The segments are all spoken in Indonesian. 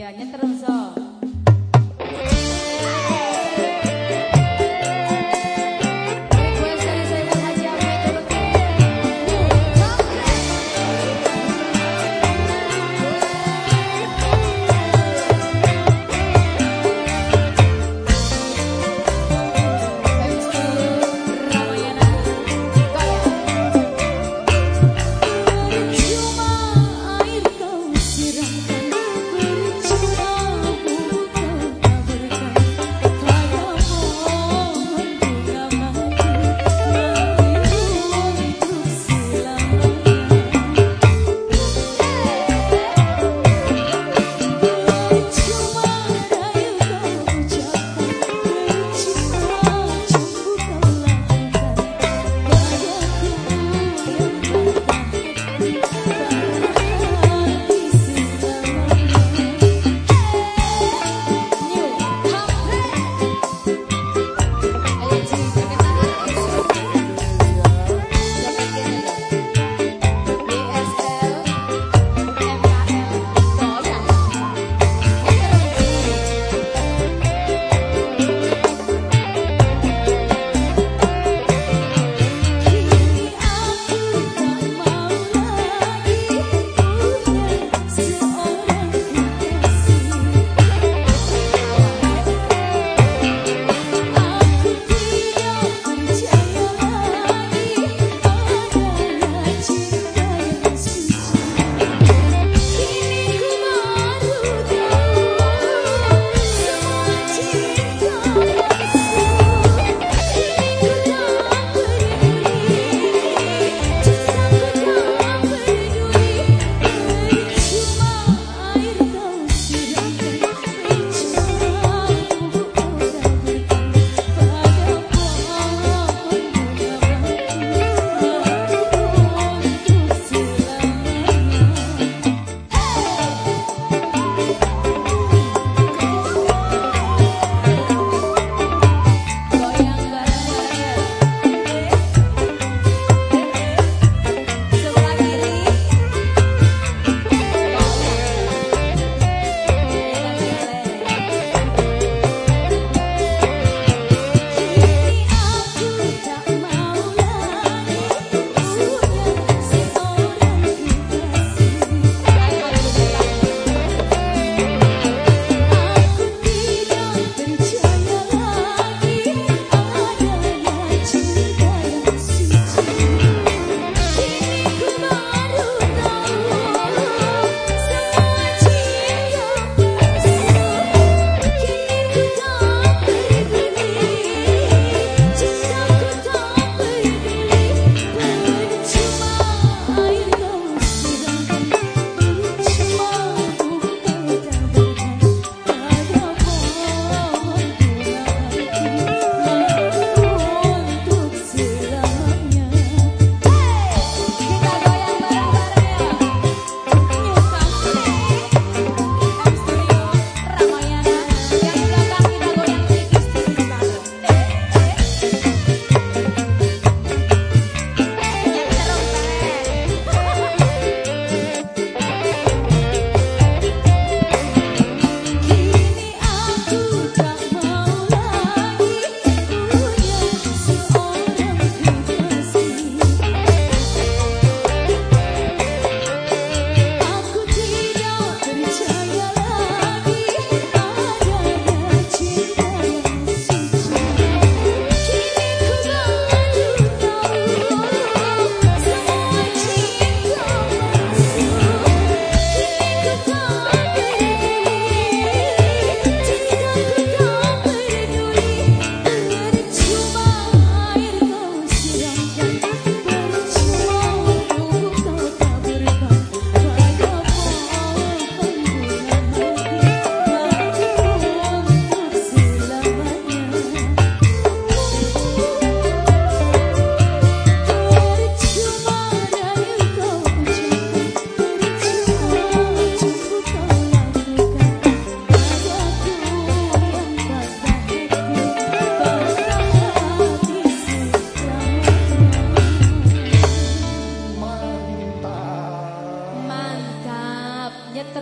Iya, nyetrem so.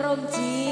手机。